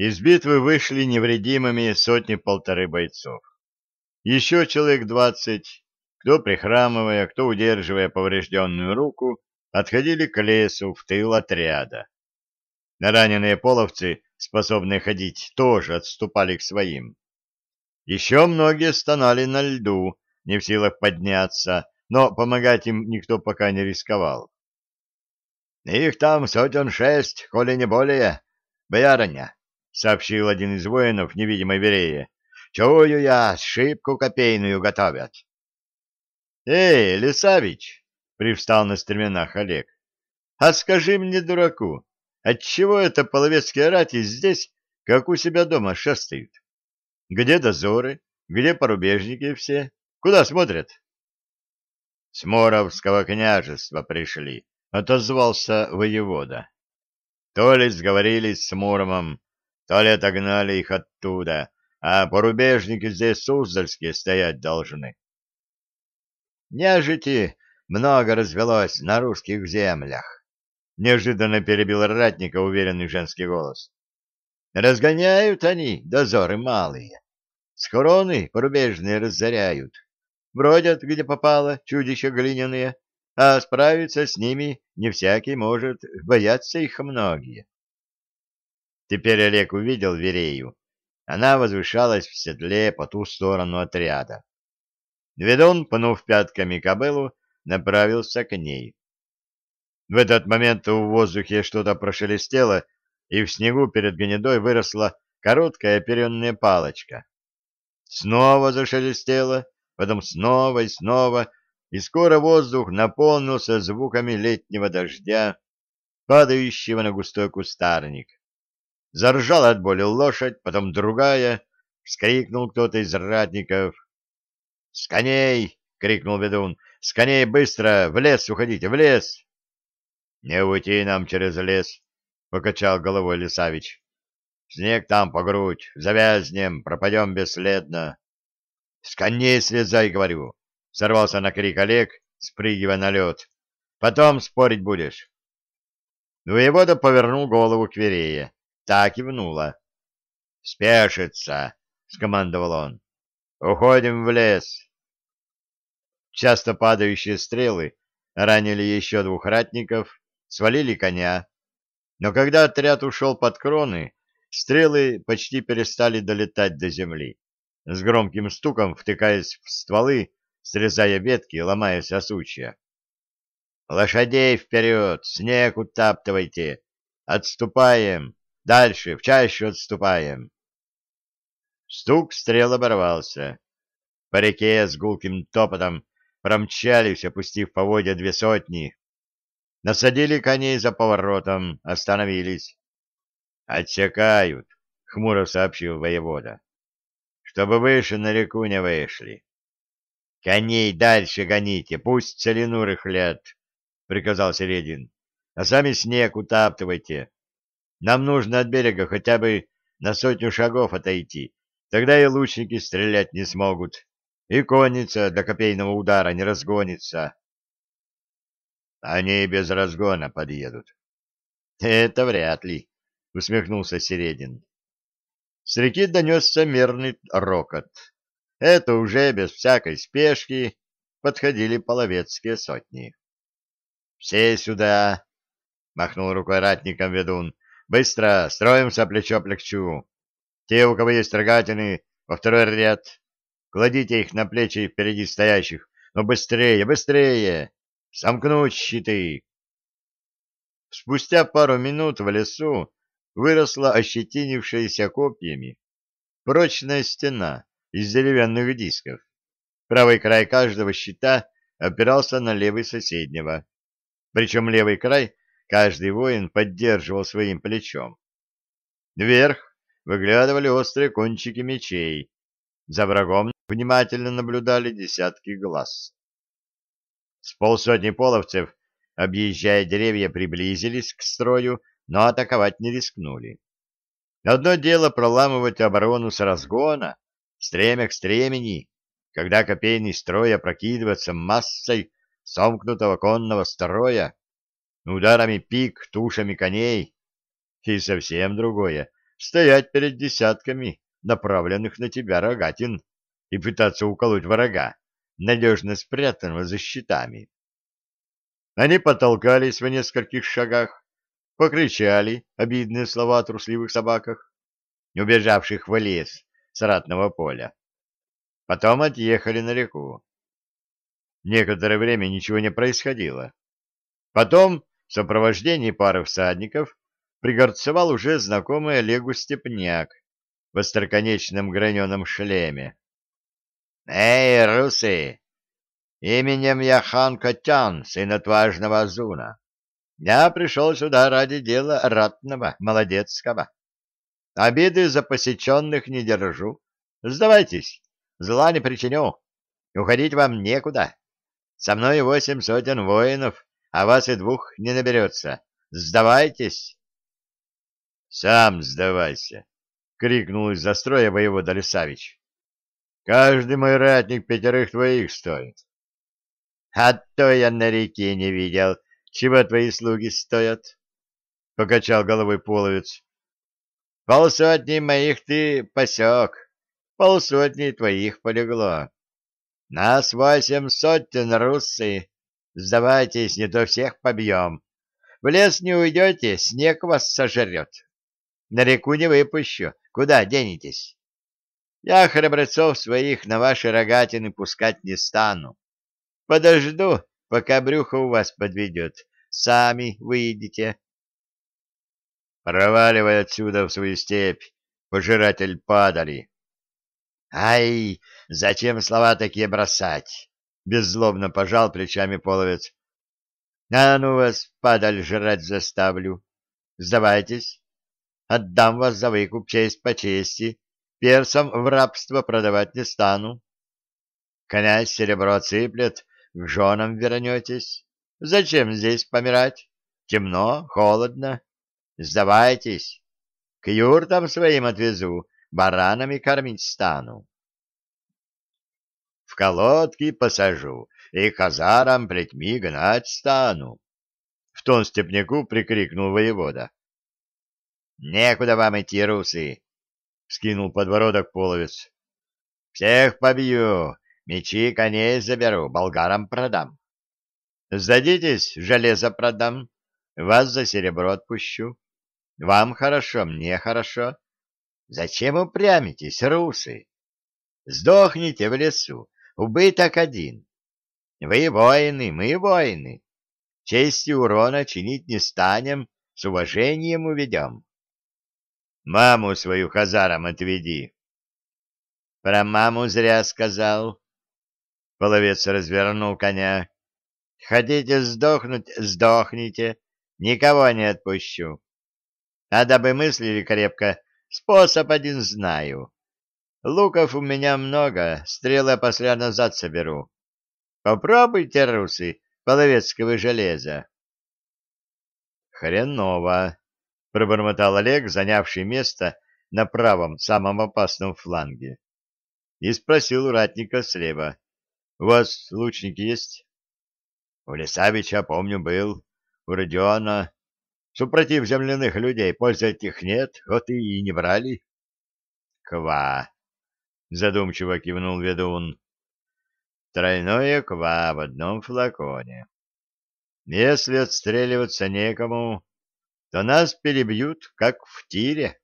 Из битвы вышли невредимыми сотни-полторы бойцов. Еще человек двадцать, кто прихрамывая, кто удерживая поврежденную руку, отходили к лесу в тыл отряда. Раненые половцы, способные ходить, тоже отступали к своим. Еще многие стонали на льду, не в силах подняться, но помогать им никто пока не рисковал. — Их там сотен шесть, коли не более, боярыня, — сообщил один из воинов невидимой верее. — Чую я, шибку копейную готовят. — Эй, Лисавич! — привстал на стременах Олег. — А скажи мне, дураку, отчего это половецкие рати здесь, как у себя дома, шастают? Где дозоры? Где порубежники все? Куда смотрят? — С Моровского княжества пришли, — отозвался воевода. То ли сговорились с Муромом, то ли отогнали их оттуда, а порубежники здесь суздальские стоять должны. Нежити много развелось на русских землях. Неожиданно перебил ратника уверенный женский голос. Разгоняют они дозоры малые. Схороны порубежные разоряют. Бродят, где попало, чудища глиняные, а справиться с ними не всякий может, боятся их многие. Теперь Олег увидел Верею. Она возвышалась в седле по ту сторону отряда. Ведун, пнув пятками кобылу, направился к ней. В этот момент в воздухе что-то прошелестело, и в снегу перед гнедой выросла короткая оперенная палочка. Снова зашелестело, потом снова и снова, и скоро воздух наполнился звуками летнего дождя, падающего на густой кустарник. Заржала от боли лошадь, потом другая, вскрикнул кто-то из ратников. — С коней! — крикнул ведун. — С коней быстро! В лес уходите, в лес! — Не уйти нам через лес! — покачал головой Лисавич. — Снег там по грудь, завязнем, пропадем бесследно. — С коней слезай, говорю! — сорвался на крик Олег, спрыгивая на лед. — Потом спорить будешь. Воевода повернул голову к Верее. Так и внула. — Спешится! — скомандовал он. — Уходим в лес. Часто падающие стрелы ранили еще двух ратников, свалили коня. Но когда отряд ушел под кроны, стрелы почти перестали долетать до земли с громким стуком втыкаясь в стволы, срезая ветки, ломаясь о сучья. «Лошадей вперед! Снег утаптывайте! Отступаем! Дальше, в чащу отступаем!» Стук стрел оборвался. По реке с гулким топотом промчались, опустив поводья две сотни. Насадили коней за поворотом, остановились. «Отсекают», — хмуро сообщил воевода чтобы выше на реку не вышли. — Коней дальше гоните, пусть целину рыхлят, — приказал Середин. — А сами снег утаптывайте. Нам нужно от берега хотя бы на сотню шагов отойти, тогда и лучники стрелять не смогут, и конница до копейного удара не разгонится. — Они без разгона подъедут. — Это вряд ли, — усмехнулся Середин. С реки донесся мерный рокот. Это уже без всякой спешки подходили половецкие сотни. — Все сюда! — махнул рукой ратником ведун. — Быстро! Строимся плечо плечу. Те, у кого есть рогатины, во второй ряд. Кладите их на плечи впереди стоящих. Но быстрее, быстрее! Сомкнуть щиты! Спустя пару минут в лесу выросла ощетинившаяся копьями прочная стена из деревянных дисков. Правый край каждого щита опирался на левый соседнего. Причем левый край каждый воин поддерживал своим плечом. Вверх выглядывали острые кончики мечей. За врагом внимательно наблюдали десятки глаз. С полсотни половцев, объезжая деревья, приблизились к строю но атаковать не рискнули. Одно дело проламывать оборону с разгона, стремя к стремени, когда копейный строй опрокидывается массой сомкнутого конного строя, ударами пик, тушами коней, и совсем другое стоять перед десятками направленных на тебя рогатин и пытаться уколоть врага, надежно спрятанного за щитами. Они потолкались в нескольких шагах, покричали обидные слова о трусливых собаках, убежавших в лес с ратного поля. Потом отъехали на реку. Некоторое время ничего не происходило. Потом в сопровождении пары всадников пригорцевал уже знакомый Олегу Степняк в остроконечном граненом шлеме. — Эй, русы! Именем я хан Котян, сын отважного Азуна. Я пришел сюда ради дела ратного, молодецкого. Обиды за посеченных не держу. Сдавайтесь, зла не причиню. Уходить вам некуда. Со мной восемь сотен воинов, а вас и двух не наберется. Сдавайтесь. — Сам сдавайся, — крикнул из застроя воевода Лисавич. — Каждый мой ратник пятерых твоих стоит. — А то я на реке не видел, чего твои слуги стоят, — покачал головой половец. — Полсотни моих ты посек, полсотни твоих полегло. Нас восемь сотен, руссы. Сдавайтесь, не то всех побьем. В лес не уйдете, снег вас сожрет. На реку не выпущу. Куда денетесь? Я храбрецов своих на ваши рогатины пускать не стану. Подожду, пока брюхо у вас подведет. Сами выйдете. Проваливай отсюда в свою степь, пожиратель падали. Ай, зачем слова такие бросать? Беззлобно пожал плечами половец. А ну вас, падаль, жрать заставлю. Сдавайтесь. Отдам вас за выкуп честь по чести. Персам в рабство продавать не стану. Князь серебро цыплет, к женам вернетесь. Зачем здесь помирать? Темно, холодно. Сдавайтесь. К юртам своим отвезу, баранами кормить стану. Колодки посажу и казарам плетьми гнать стану. В тон степняку прикрикнул воевода. — Некуда вам идти, русы! — скинул подбородок половец. — Всех побью, мечи коней заберу, болгарам продам. Сдадитесь, железо продам, вас за серебро отпущу. Вам хорошо, мне хорошо. Зачем упрямитесь, русы? Сдохните в лесу, убыток один. Вы воины, мы воины. Чести урона чинить не станем, с уважением уведем. Маму свою хазарам отведи. Про маму зря сказал. Половец развернул коня. Хотите сдохнуть — сдохните, никого не отпущу. А дабы мыслили крепко, способ один знаю. Луков у меня много, стрелы после назад соберу. Попробуйте, русы, половецкого железа. Хреново, пробормотал Олег, занявший место на правом, самом опасном фланге. И спросил у ратника слева. — У вас лучники есть? — У Лисавича, помню, был. У Родиона. Супротив земляных людей пользы от них нет, вот и не брали. — Ква! — задумчиво кивнул ведун. — Тройное ква в одном флаконе. Если отстреливаться некому, то нас перебьют, как в тире.